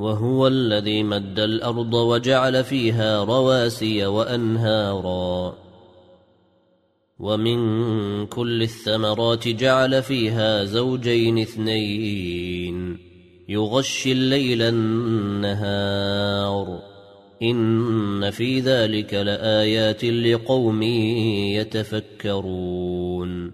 وهو الذي مد الأرض وجعل فيها رواسي وأنهارا. ومن كل الثمرات جعل فيها زوجين اثنين. يغشي الليل النهار. إن في ذلك لآيات لقوم يتفكرون.